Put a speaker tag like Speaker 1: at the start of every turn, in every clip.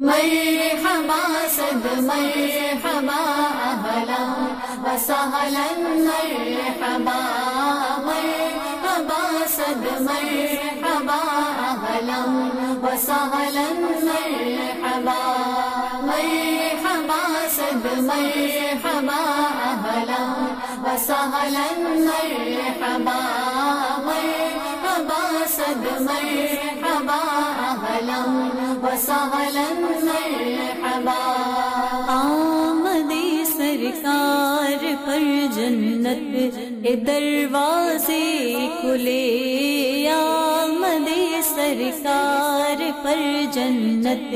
Speaker 1: مرحبا صد مرحبا أهلا. وسهلا مرحبا مرحبا صد مرحبا أهلا. وسهلا مرحبا مرحبا صد مرحبا أهلا. وسهلا مرحبا مرحبا صد مرحبا أهلا. وسهلا مرحبا
Speaker 2: آمد سرکار پر جنت دروازے کھلے۔ آمد سرکار پر جنت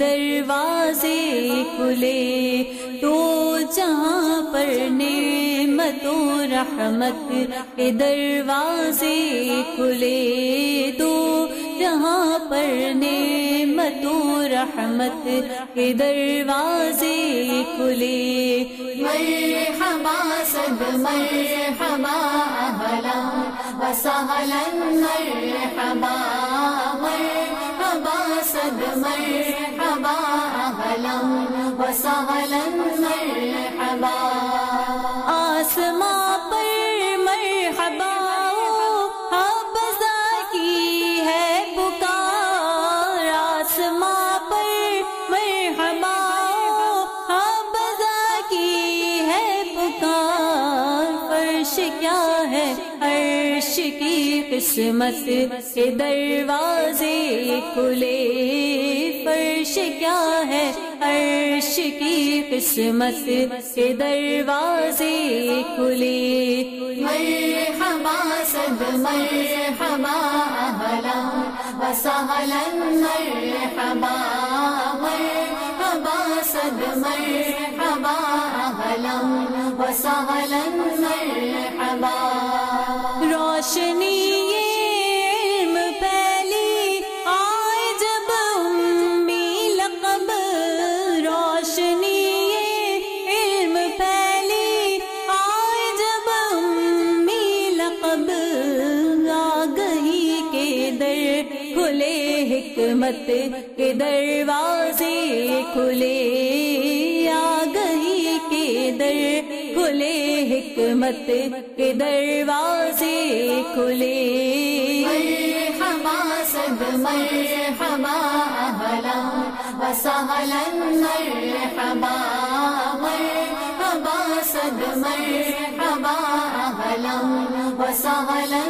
Speaker 2: دروازے کھلے۔ تو جہاں پر نعمت و رحمت دروازے کھلے۔ تو جہاں پر نعمت تو رحمت کے دروازے کھلے۔
Speaker 1: مرحبا سب مرحبا اہلا۔ وسہلا مرحبا مرحبا سب مرحبا اہلا۔ وسہلا مرحبا۔
Speaker 2: آسمان فرش کیا ہے؟ عرش کی قسمت کے دروازے کھلے۔ فرش کیا ہے؟ عرش کی قسمت کے دروازے کھلے۔
Speaker 1: مرحبا صد مرحبا اهلا وسهلا مرحبا۔ مرحبا صد مرحبا اهلا وسهلا
Speaker 2: حکمت کے دروازے کھلے آ گئی کے در کھلے حکمت کے دروازے کھلے۔
Speaker 1: مرحبا صد مرحبا اهلا وسهلا مرحبا۔ مرحبا صد مرحبا اهلا وسهلا